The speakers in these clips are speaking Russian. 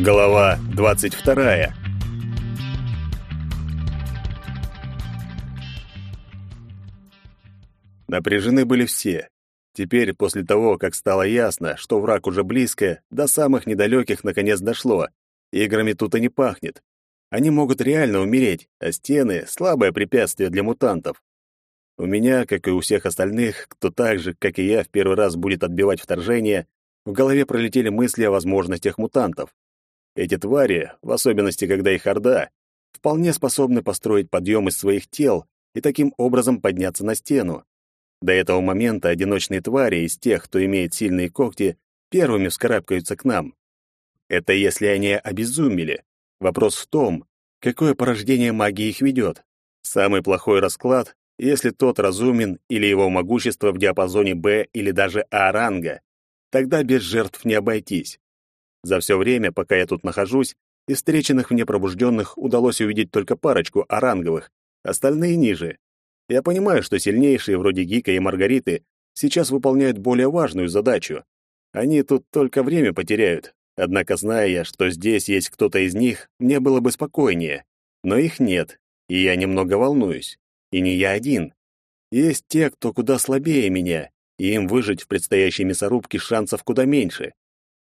Глава 22. Напряжены были все. Теперь, после того, как стало ясно, что враг уже близко, до самых недалеких наконец дошло. Играми тут и не пахнет. Они могут реально умереть, а стены — слабое препятствие для мутантов. У меня, как и у всех остальных, кто так же, как и я, в первый раз будет отбивать вторжение, в голове пролетели мысли о возможностях мутантов. Эти твари, в особенности, когда их орда, вполне способны построить подъем из своих тел и таким образом подняться на стену. До этого момента одиночные твари из тех, кто имеет сильные когти, первыми вскарабкаются к нам. Это если они обезумели. Вопрос в том, какое порождение магии их ведет. Самый плохой расклад, если тот разумен или его могущество в диапазоне Б или даже А ранга. Тогда без жертв не обойтись. За все время, пока я тут нахожусь, из встреченных мне пробужденных удалось увидеть только парочку оранговых, остальные ниже. Я понимаю, что сильнейшие, вроде Гика и Маргариты, сейчас выполняют более важную задачу. Они тут только время потеряют. Однако, зная я, что здесь есть кто-то из них, мне было бы спокойнее. Но их нет, и я немного волнуюсь. И не я один. Есть те, кто куда слабее меня, и им выжить в предстоящей мясорубке шансов куда меньше.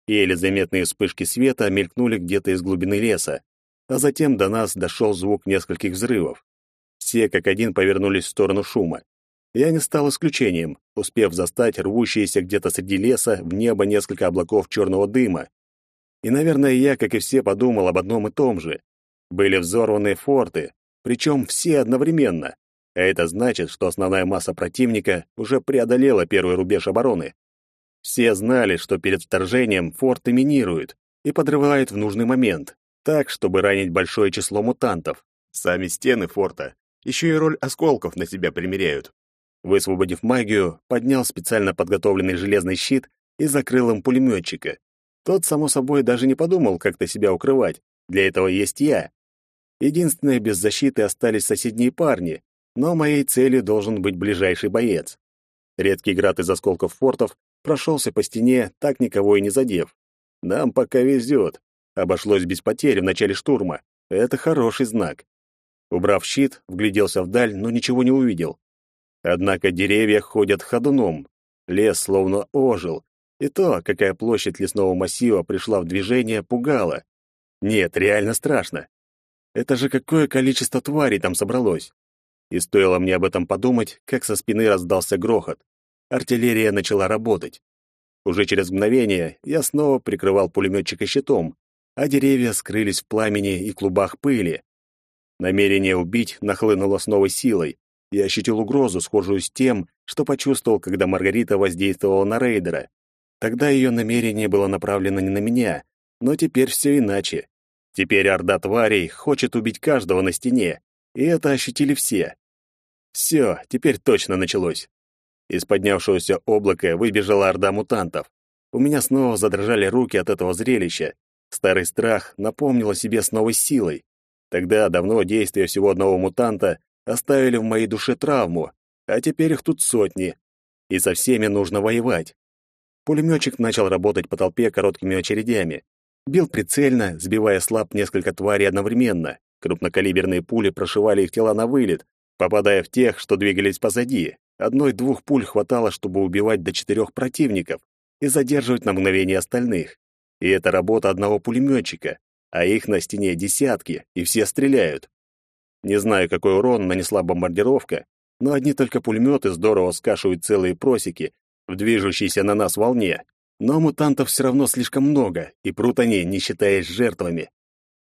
Еле заметные вспышки света мелькнули где-то из глубины леса, а затем до нас дошел звук нескольких взрывов. Все как один повернулись в сторону шума. Я не стал исключением, успев застать рвущиеся где-то среди леса в небо несколько облаков черного дыма. И, наверное, я, как и все, подумал об одном и том же. Были взорваны форты, причем все одновременно. А это значит, что основная масса противника уже преодолела первый рубеж обороны. Все знали, что перед вторжением форты минируют и подрывают в нужный момент, так, чтобы ранить большое число мутантов. Сами стены форта еще и роль осколков на себя примеряют. Высвободив магию, поднял специально подготовленный железный щит и закрыл им пулеметчика. Тот, само собой, даже не подумал как-то себя укрывать. Для этого есть я. Единственное, без защиты остались соседние парни, но моей целью должен быть ближайший боец. Редкий град из осколков фортов прошелся по стене, так никого и не задев. Нам пока везет. Обошлось без потерь в начале штурма. Это хороший знак. Убрав щит, вгляделся вдаль, но ничего не увидел. Однако деревья ходят ходуном. Лес словно ожил. И то, какая площадь лесного массива пришла в движение, пугало. Нет, реально страшно. Это же какое количество тварей там собралось. И стоило мне об этом подумать, как со спины раздался грохот. Артиллерия начала работать. Уже через мгновение я снова прикрывал пулеметчика щитом, а деревья скрылись в пламени и клубах пыли. Намерение убить нахлынуло с новой силой. Я ощутил угрозу, схожую с тем, что почувствовал, когда Маргарита воздействовала на рейдера. Тогда ее намерение было направлено не на меня, но теперь все иначе. Теперь орда тварей хочет убить каждого на стене, и это ощутили все. Все, теперь точно началось. Из поднявшегося облака выбежала орда мутантов. У меня снова задрожали руки от этого зрелища. Старый страх напомнил о себе с новой силой. Тогда давно действия всего одного мутанта оставили в моей душе травму, а теперь их тут сотни, и со всеми нужно воевать. Пулеметчик начал работать по толпе короткими очередями. Бил прицельно, сбивая слаб несколько тварей одновременно. Крупнокалиберные пули прошивали их тела на вылет, попадая в тех, что двигались позади. Одной-двух пуль хватало, чтобы убивать до четырех противников и задерживать на мгновение остальных. И это работа одного пулеметчика, а их на стене десятки, и все стреляют. Не знаю, какой урон нанесла бомбардировка, но одни только пулеметы здорово скашивают целые просеки в движущейся на нас волне. Но мутантов все равно слишком много, и прут они, не считаясь жертвами.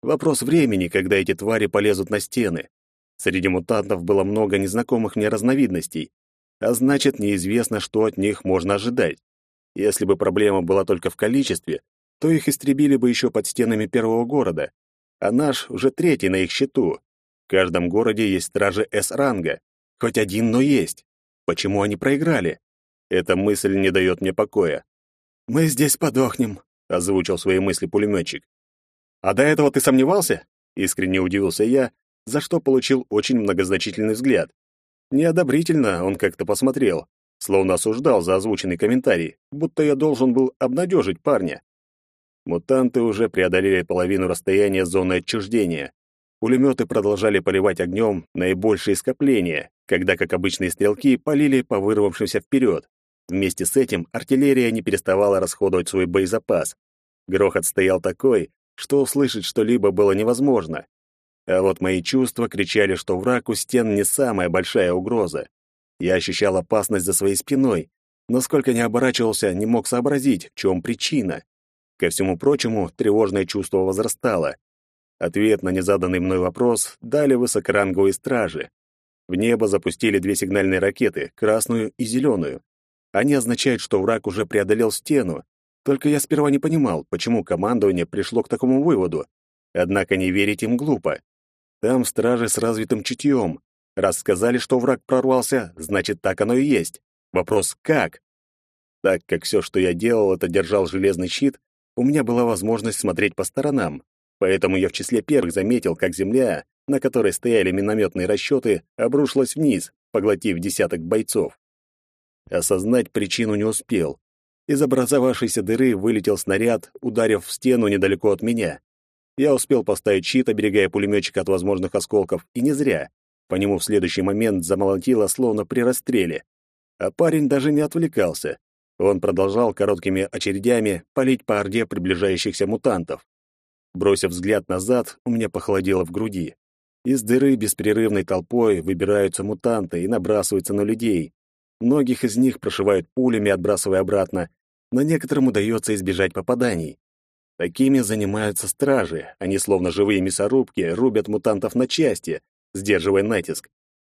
Вопрос времени, когда эти твари полезут на стены. Среди мутантов было много незнакомых мне разновидностей, а значит, неизвестно, что от них можно ожидать. Если бы проблема была только в количестве, то их истребили бы еще под стенами первого города, а наш уже третий на их счету. В каждом городе есть стражи С-ранга. Хоть один, но есть. Почему они проиграли? Эта мысль не дает мне покоя. «Мы здесь подохнем», — озвучил свои мысли пулеметчик. «А до этого ты сомневался?» — искренне удивился я, за что получил очень многозначительный взгляд. Неодобрительно он как-то посмотрел, словно осуждал за озвученный комментарий, будто я должен был обнадежить парня. Мутанты уже преодолели половину расстояния зоны отчуждения. Пулеметы продолжали поливать огнем наибольшие скопления, когда, как обычные стрелки, полили по вырвавшимся вперед. Вместе с этим артиллерия не переставала расходовать свой боезапас. Грохот стоял такой, что услышать что-либо было невозможно. А вот мои чувства кричали, что враг у стен не самая большая угроза. Я ощущал опасность за своей спиной, но сколько ни оборачивался, не мог сообразить, в чем причина. Ко всему прочему, тревожное чувство возрастало. Ответ на незаданный мной вопрос дали высокоранговые стражи. В небо запустили две сигнальные ракеты, красную и зеленую. Они означают, что враг уже преодолел стену. Только я сперва не понимал, почему командование пришло к такому выводу. Однако не верить им глупо. Там стражи с развитым чутьем. Раз сказали, что враг прорвался, значит, так оно и есть. Вопрос «как?». Так как все, что я делал, это держал железный щит, у меня была возможность смотреть по сторонам. Поэтому я в числе первых заметил, как земля, на которой стояли минометные расчеты, обрушилась вниз, поглотив десяток бойцов. Осознать причину не успел. Из образовавшейся дыры вылетел снаряд, ударив в стену недалеко от меня. Я успел поставить щит, оберегая пулеметчика от возможных осколков, и не зря. По нему в следующий момент замолотило, словно при расстреле. А парень даже не отвлекался. Он продолжал короткими очередями палить по орде приближающихся мутантов. Бросив взгляд назад, у меня похолодело в груди. Из дыры беспрерывной толпой выбираются мутанты и набрасываются на людей. Многих из них прошивают пулями, отбрасывая обратно, но некоторым удается избежать попаданий. Такими занимаются стражи, они словно живые мясорубки рубят мутантов на части, сдерживая натиск.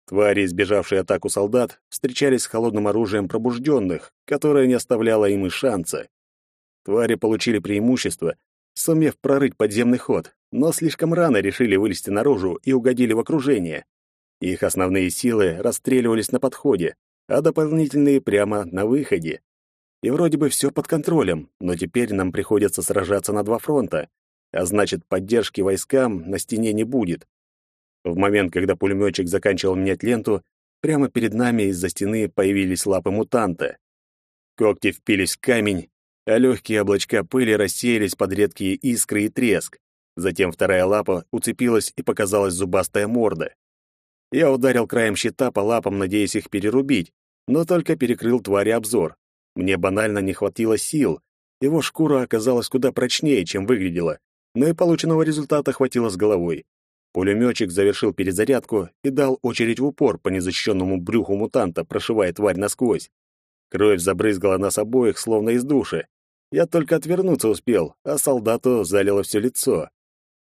Твари, избежавшие атаку солдат, встречались с холодным оружием пробужденных, которое не оставляло им и шанса. Твари получили преимущество, сумев прорыть подземный ход, но слишком рано решили вылезти наружу и угодили в окружение. Их основные силы расстреливались на подходе, а дополнительные прямо на выходе. И вроде бы все под контролем, но теперь нам приходится сражаться на два фронта, а значит, поддержки войскам на стене не будет. В момент, когда пулеметчик заканчивал менять ленту, прямо перед нами из-за стены появились лапы мутанта. Когти впились в камень, а легкие облачка пыли рассеялись под редкие искры и треск. Затем вторая лапа уцепилась и показалась зубастая морда. Я ударил краем щита по лапам, надеясь их перерубить, но только перекрыл твари обзор. Мне банально не хватило сил. Его шкура оказалась куда прочнее, чем выглядела, но и полученного результата хватило с головой. Пулеметчик завершил перезарядку и дал очередь в упор по незащищенному брюху мутанта, прошивая тварь насквозь. Кровь забрызгала нас обоих, словно из души. Я только отвернуться успел, а солдату залило все лицо.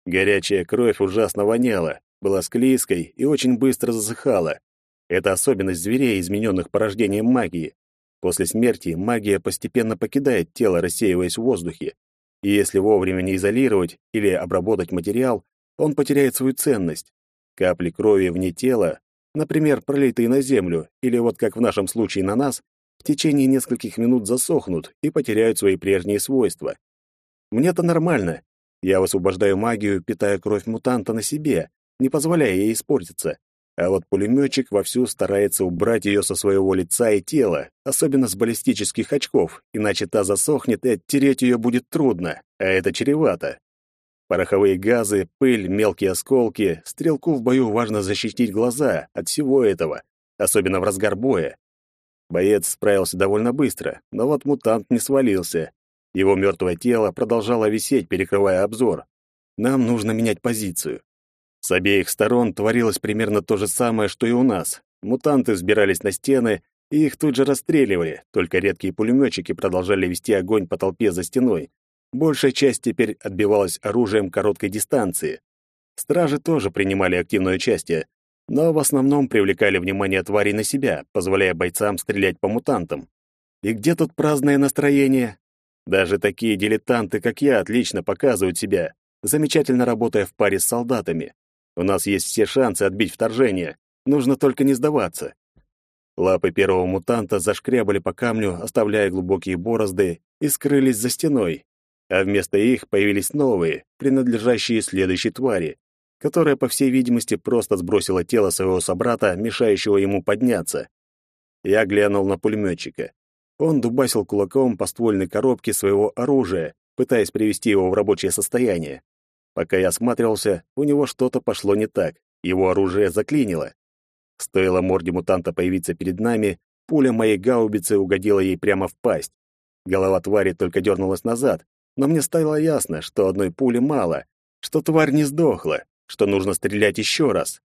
Горячая кровь ужасно воняла, была склизкой и очень быстро засыхала. Это особенность зверей, измененных порождением магии. После смерти магия постепенно покидает тело, рассеиваясь в воздухе. И если вовремя не изолировать или обработать материал, он потеряет свою ценность. Капли крови вне тела, например, пролитые на землю, или вот как в нашем случае на нас, в течение нескольких минут засохнут и потеряют свои прежние свойства. Мне-то нормально. Я высвобождаю магию, питая кровь мутанта на себе, не позволяя ей испортиться. А вот пулеметчик вовсю старается убрать ее со своего лица и тела, особенно с баллистических очков, иначе та засохнет, и оттереть ее будет трудно, а это чревато. Пороховые газы, пыль, мелкие осколки. Стрелку в бою важно защитить глаза от всего этого, особенно в разгар боя. Боец справился довольно быстро, но вот мутант не свалился. Его мертвое тело продолжало висеть, перекрывая обзор. Нам нужно менять позицию. С обеих сторон творилось примерно то же самое, что и у нас. Мутанты взбирались на стены, и их тут же расстреливали, только редкие пулеметчики продолжали вести огонь по толпе за стеной. Большая часть теперь отбивалась оружием короткой дистанции. Стражи тоже принимали активное участие, но в основном привлекали внимание тварей на себя, позволяя бойцам стрелять по мутантам. И где тут праздное настроение? Даже такие дилетанты, как я, отлично показывают себя, замечательно работая в паре с солдатами. У нас есть все шансы отбить вторжение, нужно только не сдаваться. Лапы первого мутанта зашкрябали по камню, оставляя глубокие борозды, и скрылись за стеной, а вместо их появились новые, принадлежащие следующей твари которая, по всей видимости, просто сбросила тело своего собрата, мешающего ему подняться. Я глянул на пулеметчика. Он дубасил кулаком по ствольной коробке своего оружия, пытаясь привести его в рабочее состояние. Пока я осматривался, у него что-то пошло не так. Его оружие заклинило. Стоило морде мутанта появиться перед нами, пуля моей гаубицы угодила ей прямо в пасть. Голова твари только дернулась назад, но мне стало ясно, что одной пули мало, что тварь не сдохла, что нужно стрелять еще раз.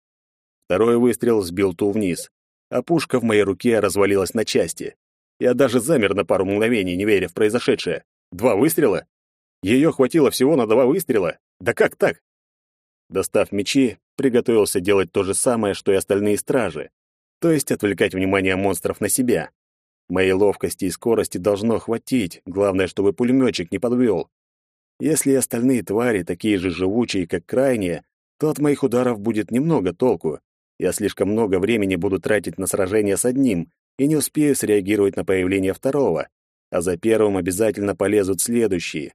Второй выстрел сбил ту вниз, а пушка в моей руке развалилась на части. Я даже замер на пару мгновений, не веря в произошедшее. Два выстрела? Ее хватило всего на два выстрела? Да как так? Достав мечи, приготовился делать то же самое, что и остальные стражи, то есть отвлекать внимание монстров на себя. Моей ловкости и скорости должно хватить, главное, чтобы пулеметчик не подвел. Если остальные твари такие же живучие, как крайние, то от моих ударов будет немного толку. Я слишком много времени буду тратить на сражение с одним и не успею среагировать на появление второго, а за первым обязательно полезут следующие.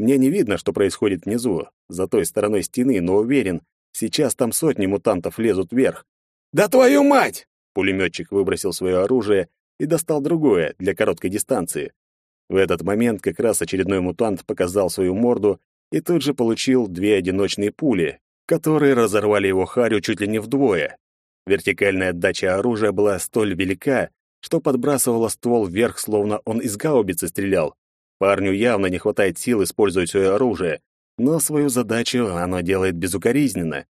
Мне не видно, что происходит внизу, за той стороной стены, но уверен, сейчас там сотни мутантов лезут вверх. «Да твою мать!» Пулеметчик выбросил свое оружие и достал другое для короткой дистанции. В этот момент как раз очередной мутант показал свою морду и тут же получил две одиночные пули, которые разорвали его харю чуть ли не вдвое. Вертикальная отдача оружия была столь велика, что подбрасывала ствол вверх, словно он из гаубицы стрелял. Парню явно не хватает сил использовать свое оружие, но свою задачу оно делает безукоризненно.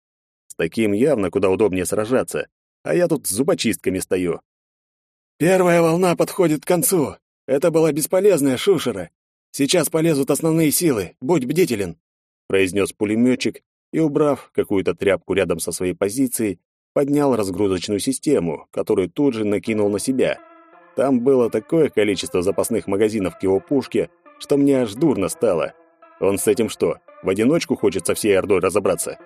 С таким явно куда удобнее сражаться, а я тут с зубочистками стою. Первая волна подходит к концу. Это была бесполезная шушера. Сейчас полезут основные силы. Будь бдителен, произнес пулеметчик и, убрав какую-то тряпку рядом со своей позицией, поднял разгрузочную систему, которую тут же накинул на себя. Там было такое количество запасных магазинов к его пушке, что мне аж дурно стало. Он с этим что, в одиночку хочет со всей ордой разобраться?